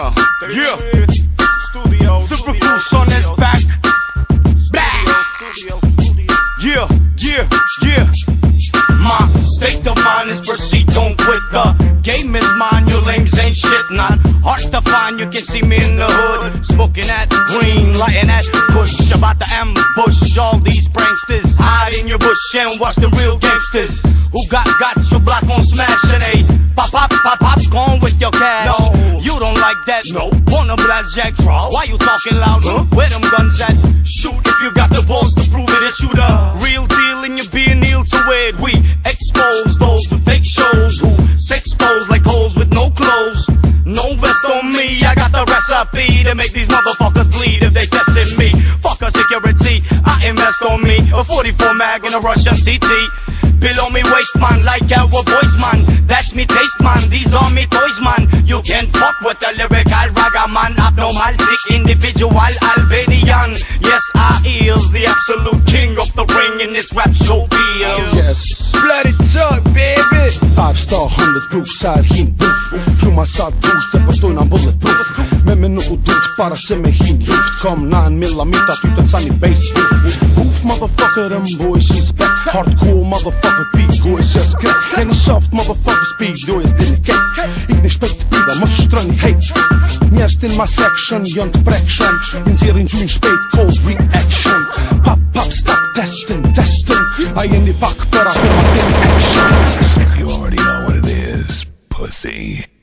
Yeah, yeah. Super Goose on his back. Yeah, yeah, yeah. My state of mind is proceed, don't quit. The game is mine, you lames ain't shit. Not hard to find, you can see me in the hood. Smoking that green, lighting that push. About to ambush all these pranksters. Hide in your bush and watch the real gangsters. Who got got your block on smashing a pop pop like that? No. Wanna blast Jack? Why you talking loud? Huh? Where them guns at? Shoot if you got the balls to prove it. It's you the real deal and you're being ill to it. We expose those with fake shows who sex pose like hoes with no clothes. No vest on me, I got the recipe to make these motherfuckers bleed if they testing me. Fuck a security, I invest on me. A 44 mag and a Russian TT. Below me waist man, like our boys man. That's me taste man, these are me toys man. You can't fuck with the lyrical ragaman. Abnormal, sick individual, Albanian. Yes, I is the absolute king of the ring in this rap show field. Yes. Bloody talk, baby Five star, hundred proof, side him booth Fluma sa douche, të përstojnë në bulletproof Me menu u duft, para se me him 9 millimita, ty të cani base Boof, motherfucker, them boys is back Hardcore, motherfucker, beat, go is just Any soft, motherfucker, speed, do is delicate Ik shpejt të pida, mos shtroni hate. Njerës tin ma section, jon të prekshën Inzirin gjujnë shpejt, cold reaction. Pop, pop, stop, testing, testing A jeni pak për atë ma tin action. You already know what it is, pussy.